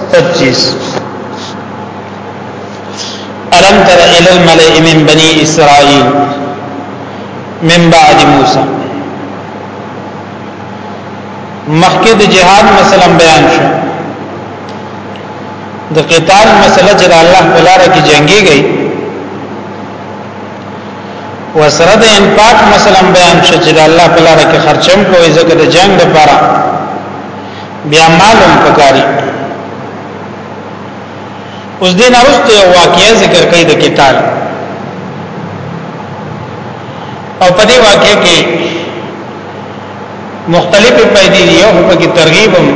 25 الم تر الى الملئ من بني اسرائيل من بعد موسى مخکې د جهاد مثلا بیان شو د قتال مسله چې الله تعالی کې جنگي گئی وسره د انفاق مثلا بیان شو چې الله تعالی کې خرچم کوي ځکه د جنگ لپاره بیا معلوم پکاري اوس دې نارسته یو واقعي ذکر کوي د قتال او په دې واقعي کې مختلفې پیدې دي یو په کې ترغیب هم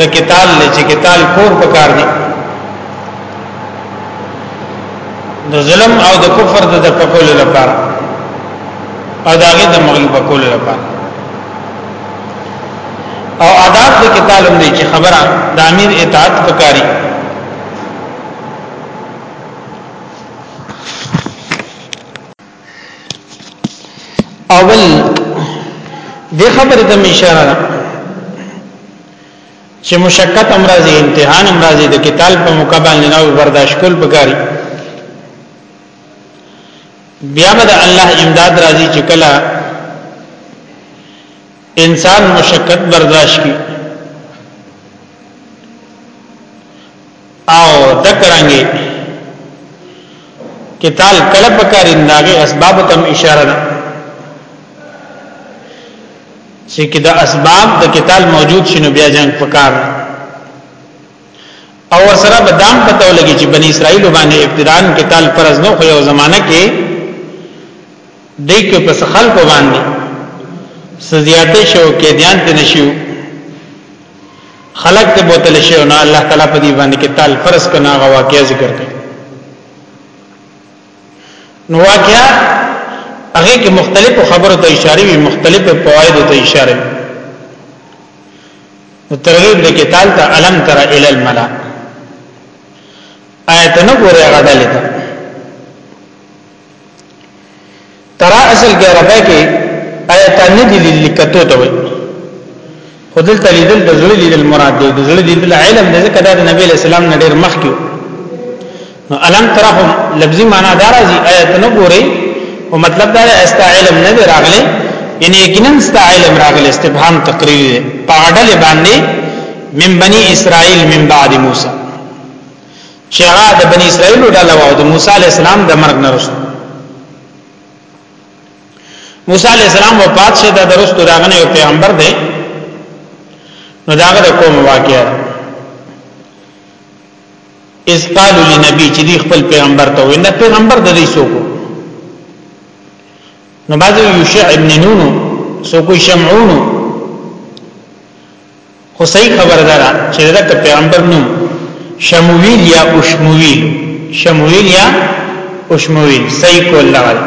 د قتال لچې قتال کور پکار دي د ظلم او د کفر د تکول لپاره او داغه د مغلوب کول لپاره او آداب د قتال هم دي چې خبره د امیر اطاعت پکاري اول د خبره د اشاره ده چې مشقت امراضي امتحان امراضي د قتال په موقع باندې نو برداشت کول پکاري بیا به الله امداد راځي چې کله انسان مشقت برداشت کی او دکرانګي کتال کله پکارین داغه اسباب تم اشاره ده چې کې د اسباب د کتاب موجود شنو بیا جنگ پکار او سره بدام پته ولګي چې بنی اسرائیل باندې ابتدان کتاب فرض نو خو یو زمانہ کې دې کې پس خلکو باندې سزیاته شو کې دیان ته نشو خلق ته بوتل شو نه الله تعالی په دې باندې کې تال فرض کنا غوا واقعیا ذکر کړي نو واقعیا هغه کې مختلفو خبرو ته اشاره وی مختلفو فواید ته اشاره وی ترغیب د کتاب ته علم تر ال الملا آیت نه ګوره غډلې ته ترا اصل کې عربی کې آیات نه دي لیکتو ته وي خدل تلیدل د زړه لیدل مراد دی د زړه لیدل علم د ذکر د نبی له سلام نه ډیر مخ کیو نو الم ترهم لفظي معنا دار دي آیات نه ګوري او مطلب دا است علم نه دی راغلی یعنی یقینا است علم راغلی استفهام تقریر دی پاډل باندې من بني اسرائيل من بعد موسی چې هغه د بنی اسرائیل ډله او د موسی علی السلام د مرګ نه رسو موسی علی السلام وفات شه د درستو راغنه یو پیغمبر دی نو داغه د کوم واقعیا اس قالو لنبی چې دی خپل پیغمبر ته وینه پیغمبر د دې سوکو نو بعد یوشع ابن نونو سوکو شمعونو خو صحیح خبره ده چې دا پیغمبر نوم شمویل یا اشمویل شمویل یا اشمویل صحیح کول لغل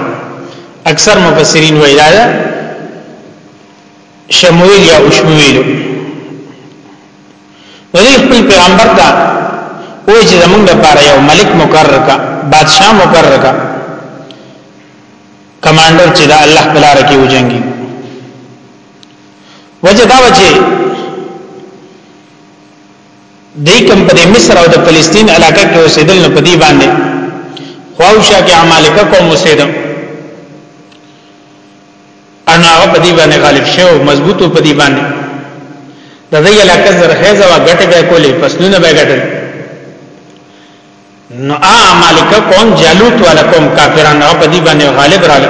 اکثر مفسرین وایي دا شمویل یا اشمویل ولې خپل پیغمبر دا او چې زمونږ لپاره یو ملک مقرر کا بادشاہ مقرر کا کمانډر چې دا الله بلاره کې وجنګي وجه دا وجه دې کوم په مصر او د فلسطین علاقې کې اوسېدل نو په دې باندې خواوشا کې عمالقه کوم اوسېدل انا په دې باندې غالب شو مضبوطو په دې باندې د دې علاقې زرخیزه وا غټه به کولې فصلونه به غټل نو ا عمالقه کوم جالوت والا کوم کافرانو په دې باندې غالب رااله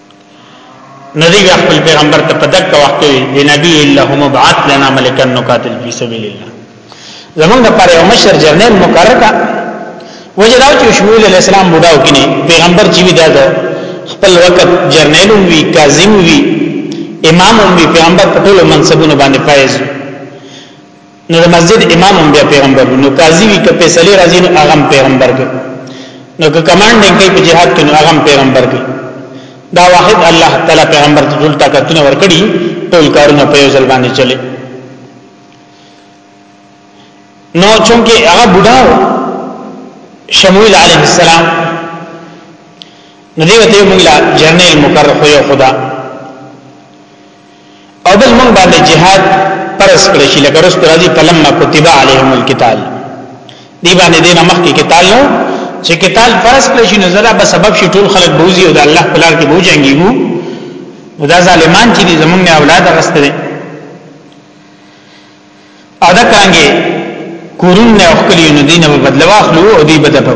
نو دی خپل پیغمبر ته په دغه وخت کې دی نبی الله مبعث لنا ملکا نقاتل فی سبیل الله زمونږ لپاره یو مشر جنرال مقرر کا وجداو چې شمول الاسلام بډاو کې نه پیغمبر چې وی دا خپل وخت جنرال وی کاظم وی امام وی پیغمبر په ټولو منصبونو باندې فائز نو د مسجد امام هم بیا پیغمبر نو قاضي وی که فیصله راځي نو هغه پیغمبر کې نو که کمانډینګ کوي په جهاد کې نو هغه پیغمبر کې دا واحد الله تعالی پیغمبر ته ټول طاقتونه ورکړي ټول کارونه په یو ځل باندې چلے نو چونکه هغه بډاو شمویل علیه السلام ندیو ته موږ لا جنې مکرخ یو خدا او بل موږ باندې جهاد پرس کړی شي لکه رسول راځي فلما كتب عليهم القتال دی باندې دینه مخکې قتال نو چې قتال پرس کړی شي نو زړه به سبب شي ټول خلک بوزي او د الله په لار کې بوجنګي وو دا ظالمان چې زمونږ نه اولاد غسته دي او دا څنګه کورونه او خپل نو دینه په بدلوا خلو او دی بدپو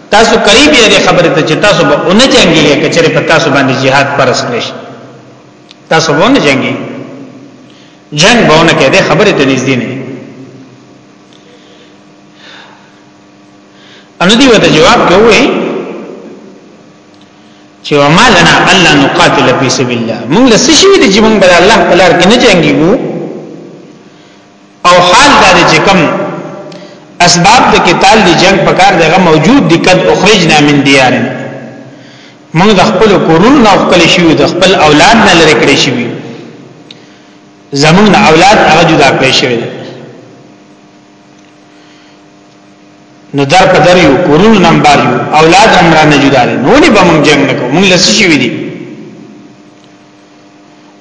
تاسو قریب یې خبره ته چې تاسو به اونې جنگي کچره په تاسو باندې jihad فرض کړئ تاسو به اونې جنگي جنگ به اونې کې دې خبره ته نږدې نه ان دې وته جواب کوی چې وما لنا الا نقاتل في سبيل الله موږ لسه شي دي چې موږ بل الله په لار کې نه جنگيږو او حال دا دی چې کوم اسباب د قتال دی جنگ په کار دغه موجود دي قد اخرجنا من دیار موږ د خپل کورونو نه خپل شو د خپل اولاد نه لری کړی شو زمون اولاد هغه جدا کړی شوی نو در په در یو کورونو نم بار یو اولاد هم را نه جدا دي نو نه به موږ جنگ نکو موږ لسی شوی دي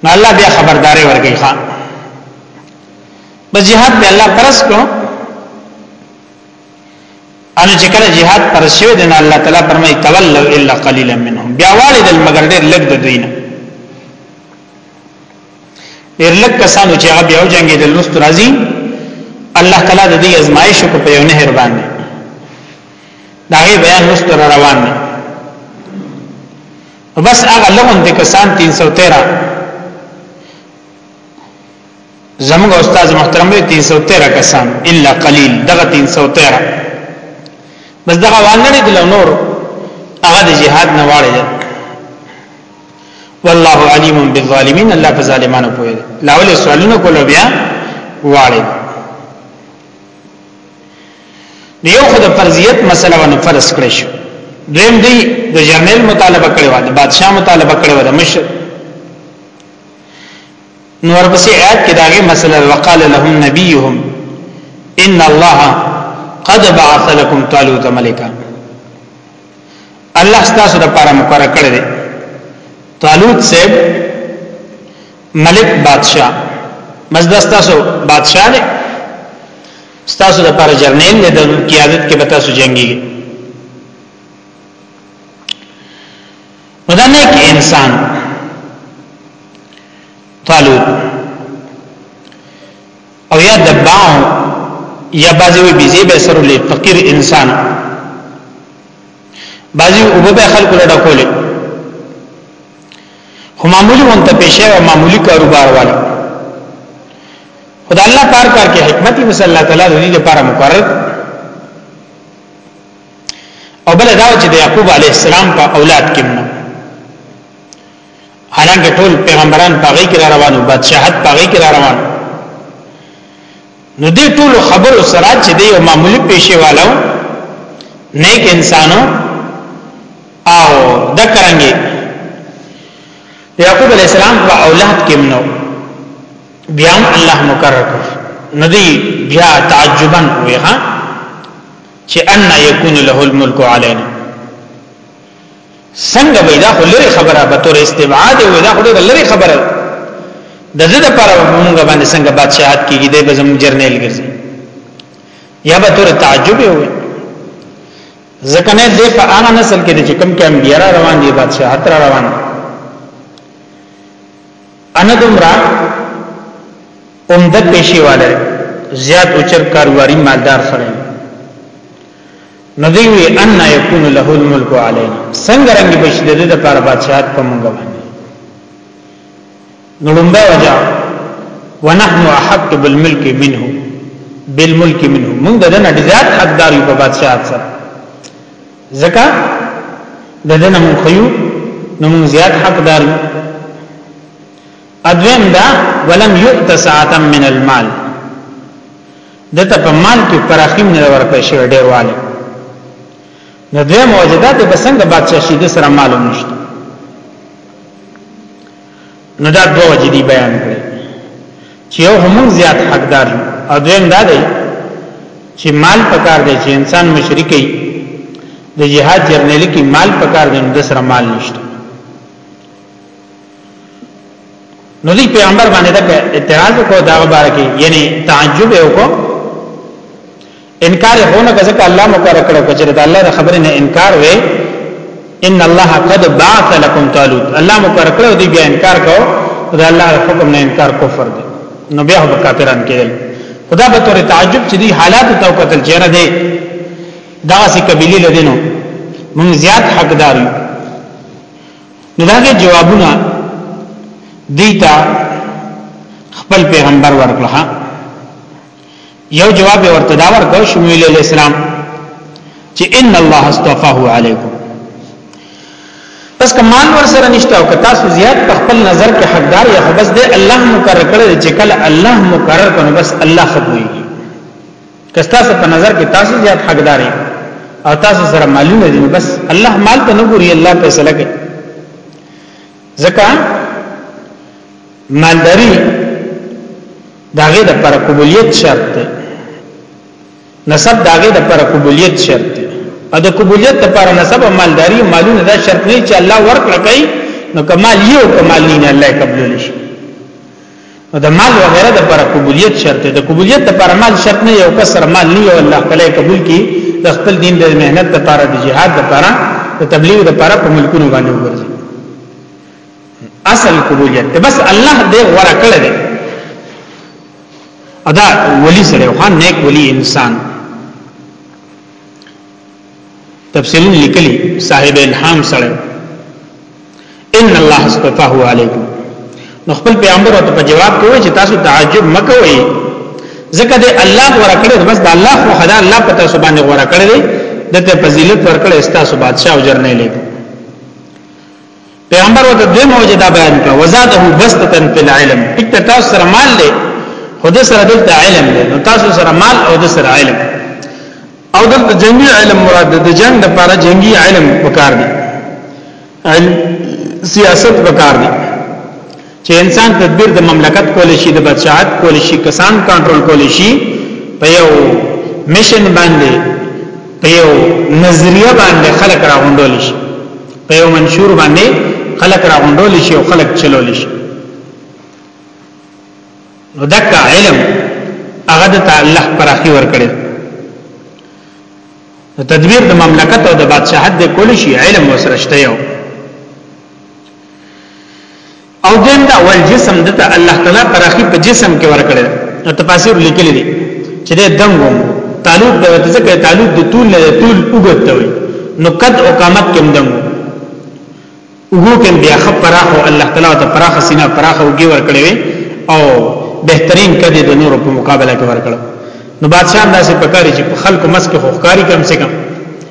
نو الله بیا خبرداري ورکړي ښا بس جهاد به الله پرس کو ان چې کله jihad پر شوی دی نو الله تعالی فرمایي تولوا الا قليلا منهم بیا والد المگر ډېر لږ د دوی نه ډېر لږ کسانو چې هغه بیا جنگي د لوست راځي الله تعالی د دې ازمایش کو په یو نهر باندې دا غي بیان لوست روان دی نو بس هغه لغون دي کسان 313 زموږ استاد محترم دی 313 کسان الا قليل دغه 313 بس دغه وانه دي نور هغه د جهاد نه واړی ده والله علیم بالظالمین الله په ظالمانو پوهه لاول سوالونه کول بیا واړی نو یو خو د فرضیت مسله ونه فرض کړی شو دویم دی د جرنیل مطالبه کړی و د بادشاہ مطالبه کړی و د مشر نو ورپسې آیات کې داغه مسله وقال لهم نبيهم ان الله قد بعث لكم طالوت ملکا الله ستاسو لپاره مقرر کړی دی طالوت صاحب ملک بادشاہ مزدا تاسو بادشاہ دی تاسو د پر جرنیل د قیادت کې به تاسو جنگي مدا نیک انسان طالوت او یا دباو یا بازی وی بیزی به سره لې فقیر انسان بازی او به خلق لډا کولې خو معمولی غونته پیشه او معمولی کاروبار والا خدای الله کار کار کې حکمت یې صلی الله تعالی د دې لپاره مقرر او بل دا چې د یعقوب علی السلام په اولاد کې منو حالانکه ټول پیغمبران پاغي کې روانو بادشاہت پاغي کې روانو نو دې ټول خبرو سره چې دی یو معمولی پیشوالو نیک انسانو او د کرنګي یعقوب علی السلام په اولاد کې منو بیا الله مقرر کړ نو دی بیا تعجبا وی ها چې ان یکون له الملک علینا څنګه وای دا خو لري خبره به تور استبعاد وای دا خو لري خبره د دې لپاره موږ باندې څنګه بادشاہت کیږي د بزم جرنیل ګرځي یا به تور تعجب وای ځکه نه دې په هغه نسل کې چې کم کم بیا روان دي بادشاہت را روان ان دمرا عمده پیشي والے زیات اوچر کاروباری مالدار سره نو دی وی ان یکون له الملک علینا څنګه رنګ بشي د دې لپاره بادشاہت په موږ باندې نو لومبه وجه ونحن احق بالملک منه بالملک منه موږ د دې نه ډیزات حقدار یو په بادشاہت سره ځکه د دې نه موږ خيو نو موږ زیات حقدار یو ادویم دا ولم یؤت ساعتا من المال دته په مال کې پراخیم نه ورکړ شي ډیر والي نو دوی موجودات به څنګه بادشاہ شي د سره مال نشته نو دا دوه وجې دی بیان کړي چې یو هم زیات حقدار او دویم دا دی چې مال پکار دی چې انسان مشرکی د جهاد جرنیل کې مال پکار دی نو د سره مال نشته نو دی پیغمبر باندې دا اعتراض وکړ دا غبره کې یعنی تعجب وکړ انکار هونه کزه الله مقرر کړو چې دا الله د خبرې نه انکار وې ان الله قد بعث لكم طالوت الله مقرر کړو دی بیا انکار کو دا الله حکم نه انکار کفر دی نو بیا به کافران کېدل خدا به تور تعجب چې دی حالات تو قتل چیرې دی دا سې قبيله لدینو مونږ زیات حقدار یو نو داغه جوابونه دیتا خپل پیغمبر ورکړه یو جواب ورته دا ورکړ شمویل علی السلام چې ان الله استفاه علیکم پس کمال ور سره نشته او کتا سو زیات په خپل نظر کې حقدار یا بس دې الله مقرر کړی چې کله الله مقرر کړي بس الله خپوي که تاسو په نظر کې تاسو زیات حقدار او تاسو سره مالونه دي بس الله مال ته نه ګوري الله فیصله کوي ځکه مالداری داغه د پر قبولیت شرط دی نسب داغه د پر قبولیت شرط دی ا د قبولیت لپاره نسب او مالداری مالونه دا شرط نه چې الله ورکړي نو کمال یو کمال نه الله قبول شي نو د مال وغیرہ د پر قبولیت شرط ده قبولیت د پر مال شرط نه یو کسر مال نه یو الله تعالی قبول کی د خپل دین د مهنت لپاره د جهاد لپاره د تبلیغ لپاره په ملکونو باندې وګرځي اصل قبولیت ده بس الله دې غوړه کړل ده ادا ولی سره خان نیک ولی انسان تفسیرون لیکلی صاحب الهام سره ان الله استفاه علیکم نو خپل پیغمبر ته په جواب کوي چې تاسو تعجب مکوئ ځکه د الله غوړه کړی بس د الله خو خدا الله پتا سبحانه غوړه کړی دته فضیلت ورکړی استاسو بادشاہ او جرنیل پیغمبر وته د موجه دا بیان کړ وزاده بستتن فی العلم پکته تاسو سره مال دی خو د سره د علم دی نو تاسو سره مال او د سره علم او د جنگي علم مراد د جنگ د لپاره جنگي علم وکړ دی علم سیاست وکړ دی چې انسان تدبیر د مملکت کول شي د بچات کول شي کسان کنټرول کول شي په یو مشن باندې په یو نظریه باندې خلک راغونډول شي په یو منشور باندې خلک راغونډول شي او خلک چلول شي نو دک علم هغه د الله پر اخی ور کړی تدبیر د مملکت او د بادشاہت د کول شي علم وسرشته یو او دیم دا ول جسم دته الله تعالی تراخی په جسم کې ورکړل نو تفاسیر لیکلي دي چې دا دنګوم تعلق د ځکه تعلق د طول نه طول وګته وي نو قد او قامت کې دنګو وګو کې بیا خپ پراخو الله تعالی ته پراخه سینا پراخه وګي ورکړي او بهترین کدي د نور په مقابله کې ورکړل نو بادشاہ داسې پکاري چې په خلکو مسکه خوخکاری کم سه کم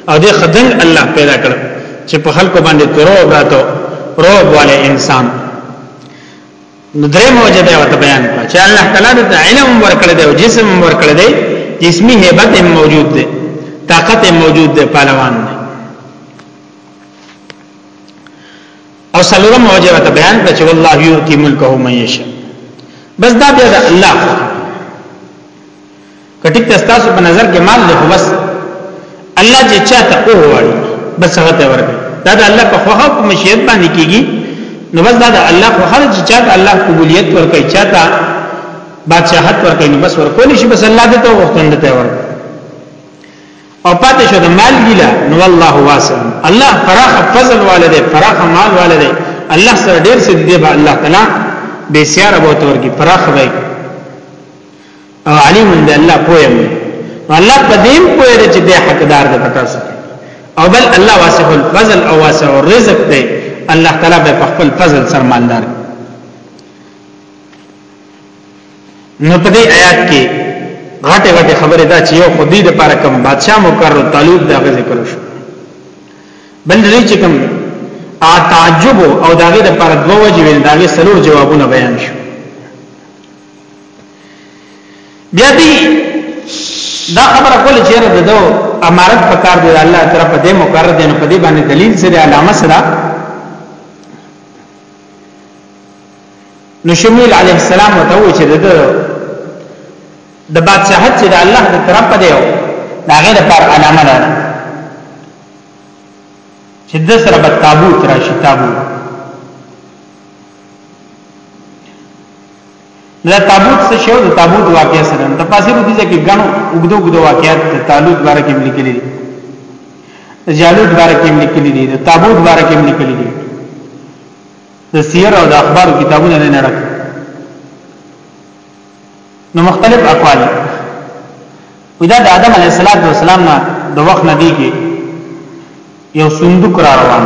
او د خدای الله پیدا کړ چې په خلکو باندې ترو براتو روب والے انسان نو درې موجه دی وته بیان کړ چې الله تعالی د علم ورکړ دی او جسم ورکړ دی جسمی hebat موجود دی طاقت موجود دی پهلوان دی او سلورم موجه وته بیان کړ چې والله یؤتی ملکه من یشاء بس دا بیا د الله که ټیک تاسو په نظر کې مال له بس الله چې چاته وغواړي بس هغه ته ورکړي دا د الله په خوخه په مشیت باندې کیږي نو بس دا د الله په خل چې چاته الله قبولیت ورکړي چاته بادشاہت ورکړي نو بس ورکول شي بس الله دې ته وختند ته ورکړي او پاتې شو د مال ګیلا نو الله واسع الله فراخ فضل والده فراخ مال والده الله سره ډیر څه دی به الله تعالی به سیاره بوتور کی فراخ وای او علیم دی الله پوهه دی الله په دې پوهه دی چې د حقدار د پتا سره او بل الله واسع الفضل او واسع الرزق دی الله تعالی به په خپل فضل سره مالدار نو په دې آیات کې غټه غټه خبره دا چې یو خدای د پاره کوم بادشاہ مقرر طالب دا ذکر شو بل دې چې کوم ا تعجب او داغه د پاره دوه وجې ویل داغه سلور جوابونه بیان شو بیا دی دا خبره کول چې رد دو امارت په کار دی الله طرف دې مقرر دی نو په دې باندې دلیل سره علامه سره نو شمول علیه السلام ته و چې د د بادشاہت چې د الله د طرف دی او دا غیر پر علامه ده چې د سره به تابوت راشي تابوت دا تابوت څه شو د تابوت واقعیا سره د تفاسیر دي چې غنو وګدو وګدو واقعیات ته تعلق باره کې لیکل دي د جالوت باره کې لیکل دي د تابوت باره کې لیکل دي د سیر او د اخبار کتابونه نه نړک نو مختلف اقوال ودا د آدم علیه السلام نه د وخت نه دی کې یو صندوق را روان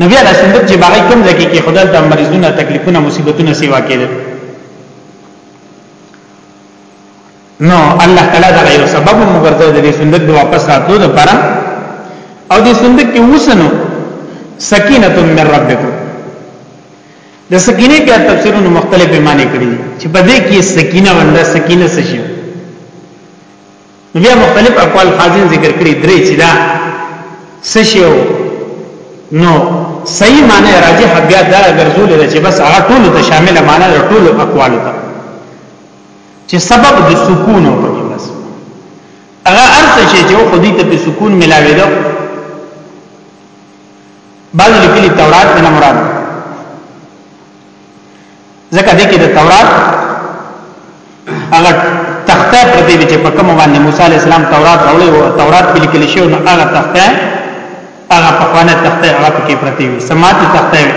نبی علیہ السلام چې باغی کوم ځکه کې خدای د مریضونو تکلیفونه مصیبتونه سیوا کېدل نو الله تعالی دا یو سبب مګرځي د دې صندوق د واپس راتلو لپاره او دې صندوق کې وسنو سکینه من ربکم د سکینه بیا تفسیرونه مختلفه معنی کړی چې په دې کې سکینه ونده سکینه څه شي بیا مختلف اقوال خازن ذکر کړي درې چې دا سشیو نو صحیح معنی راجح بیا دا ګرځول دي چې بس هغه ټول ته شامل معنی د ټول اقوال ته چې سبب د سکون او پکې بس هغه ارث چې جو خودي ته په سکون ملاوي دو بعض لیکلي تورات نه مراد ځکه دې کې د تورات هغه تخته پرتی چې په کوم باندې موسی عليه السلام تورات راوړی او تورات په لیکل شوی نو هغه تخته هغه په خوانه تخته هغه پکې پرتی وي سماعتي تخته وي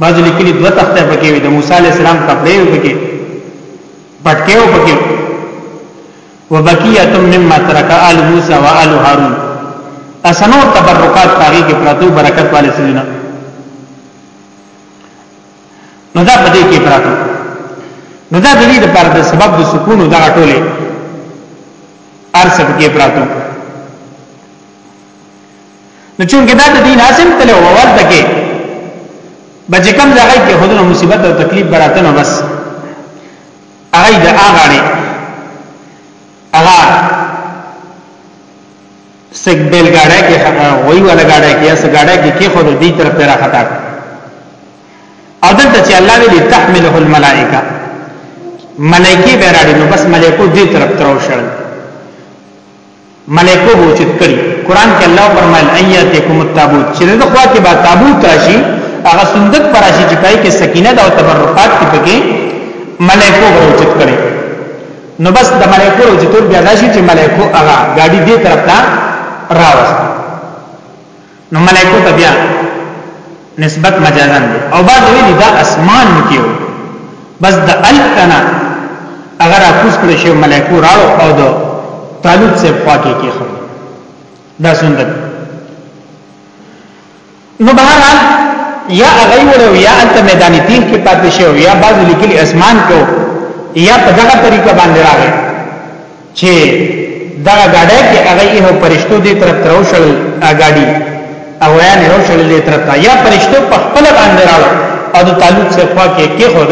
بعض لیکلي دوه تخته پکې وي د موسی عليه السلام کپڑے پکې پټکیو پکې وبقیه مما ترک آل موسی و آل هارون اسنو تبرکات پاګه کې پرتو برکت والے سيدنا نو دا په دې کې پراته نو دا د دې لپاره د سبب د سکون او دغه ټوله ارسب کې پراته نو چونګه دا د دین حاصل تلو ورته کې بچ کم ځای کې خودنه مصیبت او تکلیف براته نو بس هغه د هغه هغه سګ بیل گاډه کې هغه وای ولا گاډه کې اس گاډه کې کې خود دې تر پیرا خطا او دلته چې الله دې تحمله الملائکه ملائکه به راړي نو بس ملائکه دې طرف تر وشل ملائکه وو چې کړی قران کې الله فرمایل اياتکم التابوت چې د خوا کې با تابوت راشي هغه صندوق پر راشي چې پای کې سکینه او تبرکات کې پکې ملائکه وو چې کړی نو بس د ملائکو روجه تور بیا داسي چې ملائکو هغه ګاډي دې طرف ته راوست نو ملائکو ته بیا نسبت مجازن دی او بعد ویلی دا اسمان کیو بس د الکنا اگر اپوس کړی شو ملائکو راو او دو طالب سے پاکی کی خو دا سنت نو بهر حال یا هغه وړو یا انت میدان تیغ کې پاتې شو یا باز لیکلي اسمان کو یا په دغه طریقه باندې راغی چې دا غاډه کې هغه یې پرشتو دې طرف تر وشل اګاډي او یا نه وشل دې طرف یا پرشتو په خپل باندې راغله او د تعلق څخه خوا کې کې خو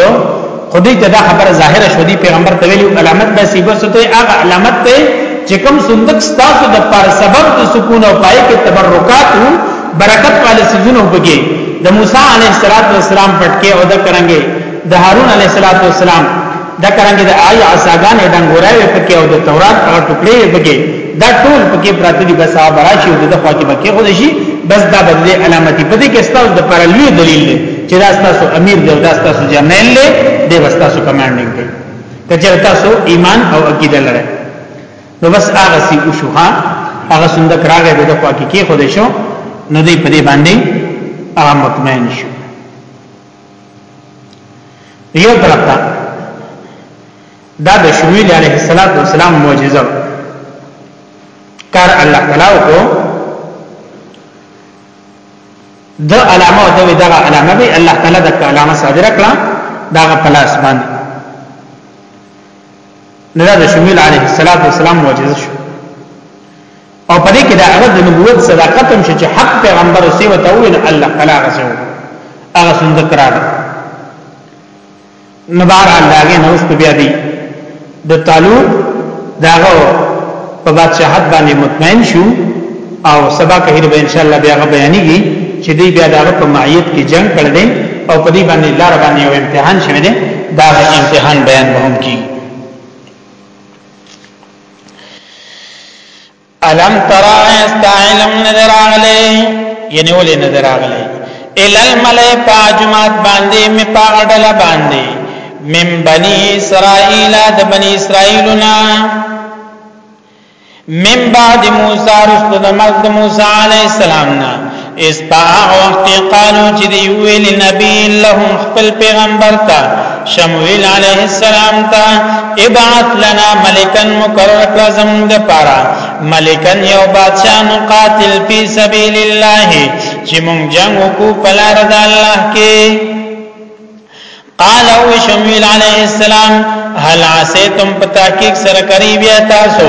خدای ته دا خبره ظاهره شو دی پیغمبر ته ویلو علامت د سیبه سته هغه علامت ته چې کوم صندوق ستاسو د پر سبب د سکون او پای کې تبرکات وو برکت والے سيزونه وبګي د موسی عليه السلام پټکي او د کرانګي د هارون عليه السلام د کرانګي د آی عصاګان د انګورای پکې او د تورات هغه ټکړې پکې دا ټول پکې پراته دي بس هغه راشي د خوا کې پکې خو شي بس دا بدله علامتي په دې کې ستاسو د پر لوی دلیل دی چې دا ستاسو امیر دی دا ستاسو جنرال دی دی بس تاسو کمانډینګ دی کچر تاسو ایمان او عقیده لرئ نو بس هغه سی او شوها هغه صندوق راغی د خوا کې کې خو دې شو نو دې په دې باندې هغه مطمئن شو یو طرف ته دا د شمویل علیه السلام معجزه کار الله تعالی وکړو د علامه او د دغه علامه به الله تعالی د علامه صادر کړه دا په لاس باندې نه دا شمویل علیه السلام معجزه شو او په دې کې دا هغه د نبوت صداقت هم چې حق پیغمبر سیوته ویل الله تعالی غسو هغه څنګه کراوه نو بهر حال داګه نو است بیا دی د طالوت داغه په بادشاہت باندې مطمئن شو او سبا کهیر به ان شاء الله بیا بیانېږي چې دی بیا داغه په معیت کې جنگ کړ دې او په دې باندې لار باندې یو امتحان شوه دې دا امتحان بیان به هم کیږي الم ترى استعلم نظر اغلی یعنی ولی نظر اغلی الال ملئ پاجمات باندې می پاغډل باندې من بنی اسرائیل د بنی اسرائیلنا من بعد موسی رسول د موسی علی السلام نه اس په هغه وخت قالو چې دی ویل نبی لهم خپل پیغمبر ته شمویل علیه السلام ته ابعث لنا ملکا مقرر کړه زموږ د پاره ملکا یو بادشاہ مقاتل فی سبیل الله چې مونږ جنگ وکړو په لار د الله کې قال او شمویل علیه السلام هل عسیتم پتاکیک سر کری بیا تاسو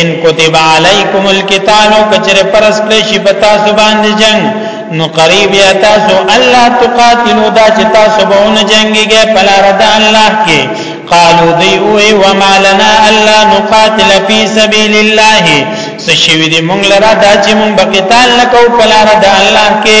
ان کتب علیکم القتال کچر پرس کلی شی پتا سو باندې جنگ نو قریب یا تاسو الله تقاتلو دا چې تاسو به نه جنگيږئ په لار د الله کې قالو دی او وما لنا الا نقاتل فی سبیل الله سشوی دی مونږ لرا دا چې مونږ بقتال نکو په لار د الله کې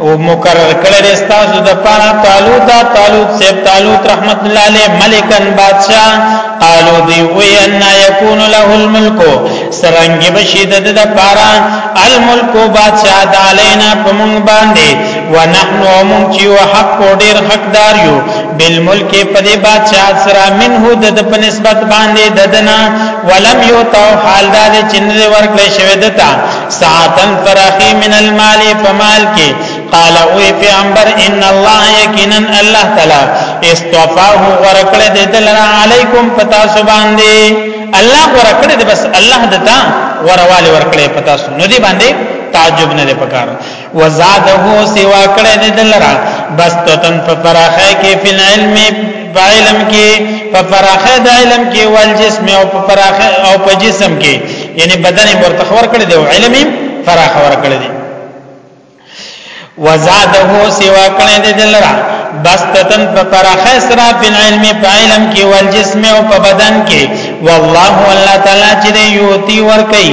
او مقرر کړی دی تاسو د پاره طالوت طالوت سیب طالوت رحمت الله علیه ملکن بادشاہ قالو دی وی ان یکون له الملک سرنګ بشید د پاره الملک بادشاہ د علینا پمون باندې ونحن ومن چی وحق ډیر حقدار یو بالملک په دې بادشاہ سره منه د په نسبت باندې ددنا ولم یو تو حال دا چې نور ورکړې شوی دتا ساعتن فراخی من المال فمال کې قال او پیغمبر ان الله یقینا الله تعالی استوفاه ورکړ دې دلنا علیکم پتا سبحان دې الله ورکړ دې بس الله دتا ورواله ورکړې پتا سو نو دې باندې تعجب نه پکار وزاده سوا کړه د دلرا بستتن په پراخه کې په علم په علم کې په پراخه د علم کې ول جسم او په پراخه او په جسم کې یعنی بدن ورته خور کړی دی او علم فراخ ور کړی دی وزاده سوا کړی دی دلرا بستتن په پراخه سره په علم په علم کې ول جسم او په بدن کې والله الله تعالی چې یوتی ور کوي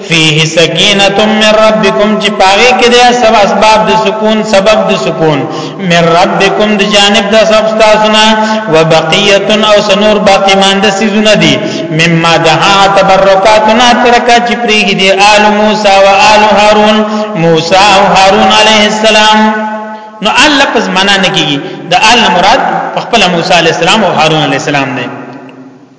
فيه سکینه من ربکم چې پاره کې د سب اسباب د سکون سبب د سکون من ربکم د جانب د سب تاسو نه وبقیه او سنور باقی مانده سيزونه دي مما دها تبرکاتنا ترکا چې پریږي دي آل موسی و آل هارون موسی او هارون علیه السلام نو آل لفظ معنا نه کیږي د آل مراد خپل موسی علیه السلام او هارون علیه السلام نه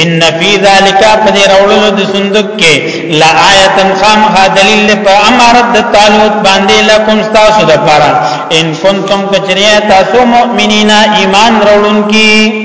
ان فی ذلک فدی رولو د صندوق کې لا آیت خام ها دلیل په امارت د تعلق باندې لکم تاسو د پاره ان کنتم کچریه تاسو مؤمنینا ایمان رولون کې